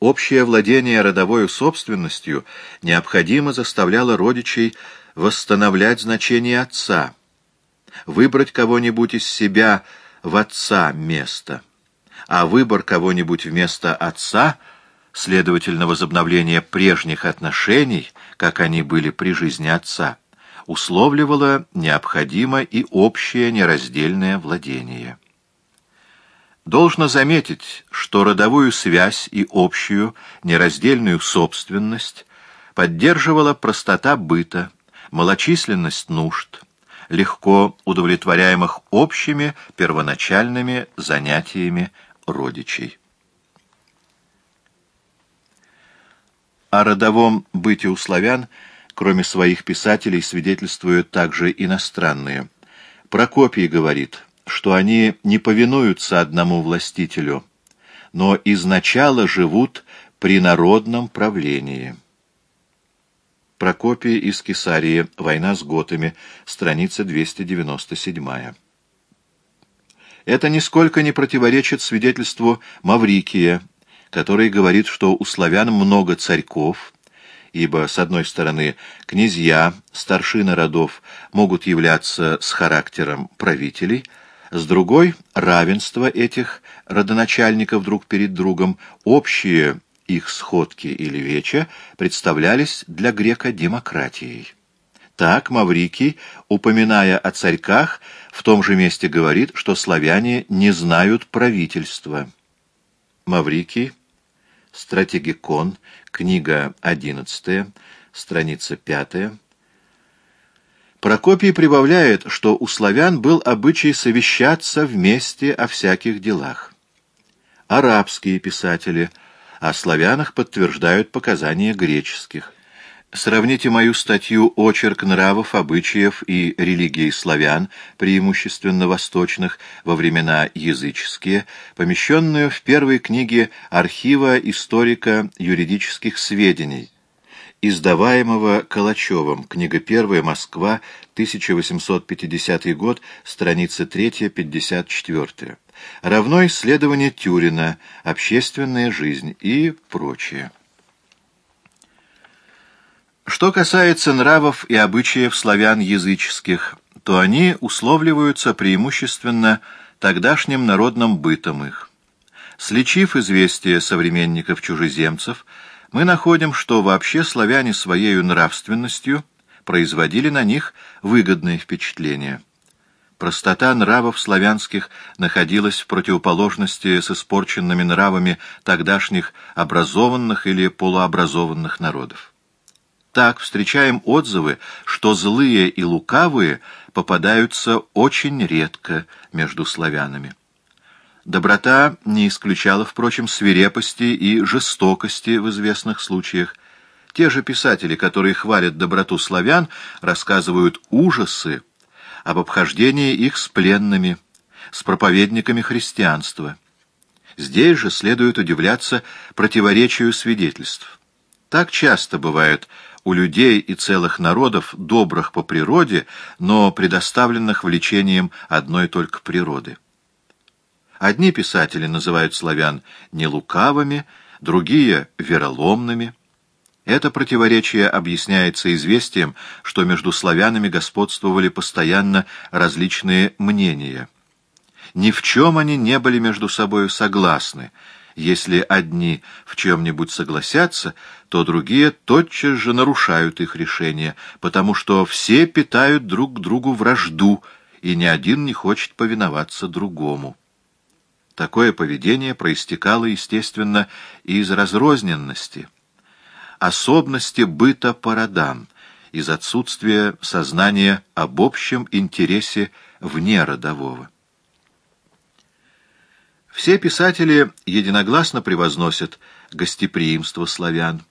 Общее владение родовой собственностью необходимо заставляло родичей восстановлять значение отца, выбрать кого-нибудь из себя в отца место, а выбор кого-нибудь вместо отца, следовательно, возобновление прежних отношений, как они были при жизни отца, условливало необходимо и общее нераздельное владение. Должно заметить, что родовую связь и общую нераздельную собственность поддерживала простота быта, малочисленность нужд, легко удовлетворяемых общими первоначальными занятиями родичей. О родовом быте у славян, кроме своих писателей, свидетельствуют также иностранные. Прокопий говорит – что они не повинуются одному властителю, но изначало живут при народном правлении. Прокопий из Кесарии. Война с готами. Страница 297. Это нисколько не противоречит свидетельству Маврикия, который говорит, что у славян много царьков, ибо, с одной стороны, князья, старшины родов могут являться с характером правителей, с другой — равенство этих родоначальников друг перед другом, общие их сходки или веча представлялись для грека демократией. Так Маврикий, упоминая о царьках, в том же месте говорит, что славяне не знают правительства. Маврикий, Стратегикон, книга 11, страница 5, Прокопий прибавляет, что у славян был обычай совещаться вместе о всяких делах. Арабские писатели о славянах подтверждают показания греческих. Сравните мою статью «Очерк нравов, обычаев и религии славян, преимущественно восточных, во времена языческие», помещенную в первой книге архива историка юридических сведений – издаваемого Калачевым. Книга первая, Москва, 1850 год, страница 3-54. Равно исследование Тюрина, общественная жизнь и прочее. Что касается нравов и обычаев славян языческих, то они условливаются преимущественно тогдашним народным бытом их. Сличив известия современников-чужеземцев, мы находим, что вообще славяне своей нравственностью производили на них выгодное впечатление. Простота нравов славянских находилась в противоположности с испорченными нравами тогдашних образованных или полуобразованных народов. Так встречаем отзывы, что злые и лукавые попадаются очень редко между славянами. Доброта не исключала, впрочем, свирепости и жестокости в известных случаях. Те же писатели, которые хвалят доброту славян, рассказывают ужасы об обхождении их с пленными, с проповедниками христианства. Здесь же следует удивляться противоречию свидетельств. Так часто бывает у людей и целых народов, добрых по природе, но предоставленных влечением одной только природы. Одни писатели называют славян нелукавыми, другие — вероломными. Это противоречие объясняется известием, что между славянами господствовали постоянно различные мнения. Ни в чем они не были между собой согласны. Если одни в чем-нибудь согласятся, то другие тотчас же нарушают их решение, потому что все питают друг к другу вражду, и ни один не хочет повиноваться другому. Такое поведение проистекало, естественно, из разрозненности, особенности быта по родам, из отсутствия сознания об общем интересе вне родового. Все писатели единогласно превозносят гостеприимство славян,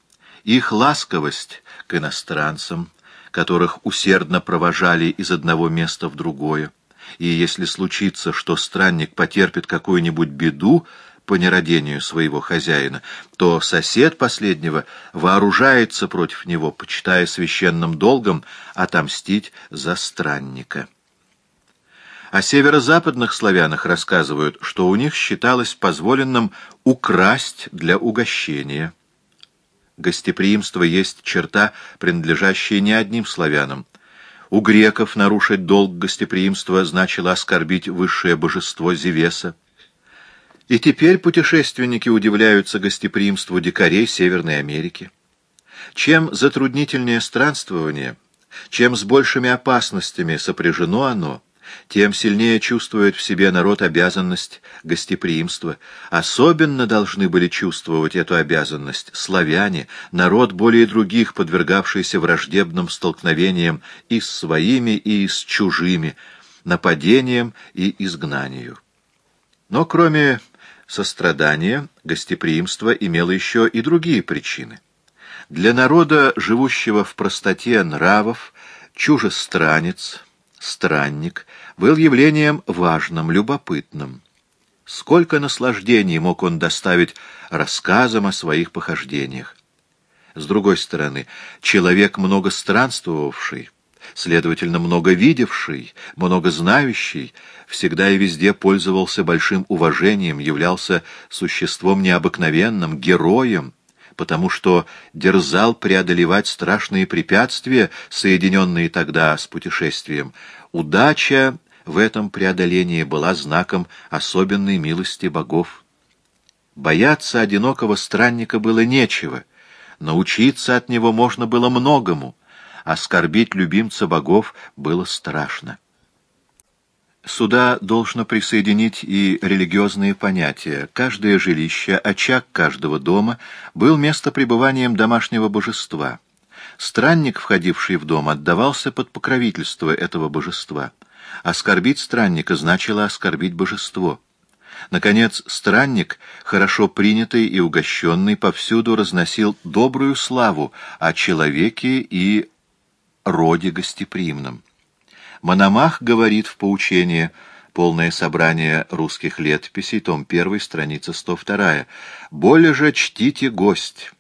их ласковость к иностранцам, которых усердно провожали из одного места в другое, и если случится, что странник потерпит какую-нибудь беду по нерадению своего хозяина, то сосед последнего вооружается против него, почитая священным долгом отомстить за странника. О северо-западных славянах рассказывают, что у них считалось позволенным украсть для угощения. Гостеприимство есть черта, принадлежащая не одним славянам. У греков нарушить долг гостеприимства значило оскорбить высшее божество Зевеса. И теперь путешественники удивляются гостеприимству дикарей Северной Америки. Чем затруднительнее странствование, чем с большими опасностями сопряжено оно, тем сильнее чувствует в себе народ обязанность гостеприимства. Особенно должны были чувствовать эту обязанность славяне, народ более других, подвергавшийся враждебным столкновениям и с своими, и с чужими, нападениям и изгнанию. Но кроме сострадания, гостеприимство имело еще и другие причины. Для народа, живущего в простоте нравов, чужестранец, странник, был явлением важным, любопытным. Сколько наслаждений мог он доставить рассказам о своих похождениях. С другой стороны, человек много странствовавший, следовательно, много видевший, много знающий, всегда и везде пользовался большим уважением, являлся существом необыкновенным, героем, потому что дерзал преодолевать страшные препятствия, соединенные тогда с путешествием. Удача в этом преодолении была знаком особенной милости богов. Бояться одинокого странника было нечего, научиться от него можно было многому, оскорбить любимца богов было страшно. Сюда должно присоединить и религиозные понятия. Каждое жилище, очаг каждого дома был местопребыванием домашнего божества. Странник, входивший в дом, отдавался под покровительство этого божества. Оскорбить странника значило оскорбить божество. Наконец, странник, хорошо принятый и угощенный, повсюду разносил добрую славу о человеке и роде гостеприимном. Мономах говорит в поучении, полное собрание русских летописей, том 1, страница 102, «Более же чтите гость,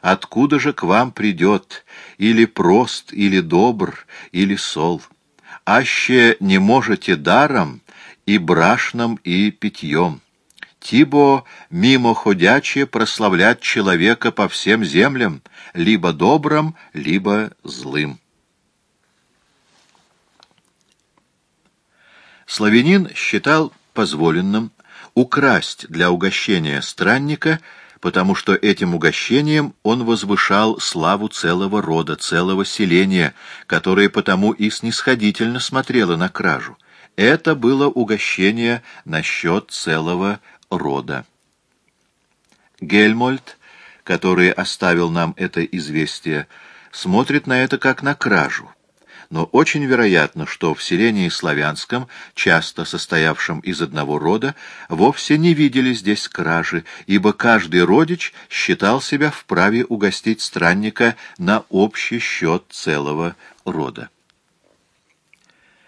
откуда же к вам придет, или прост, или добр, или сол, аще не можете даром, и брашном, и питьем». Тибо мимоходяче прославлять человека по всем землям, либо добрым, либо злым. Славянин считал позволенным украсть для угощения странника, потому что этим угощением он возвышал славу целого рода, целого селения, которое потому и снисходительно смотрело на кражу. Это было угощение на счет целого рода. Гельмольд, который оставил нам это известие, смотрит на это как на кражу но очень вероятно, что в селении славянском, часто состоявшем из одного рода, вовсе не видели здесь кражи, ибо каждый родич считал себя вправе угостить странника на общий счет целого рода.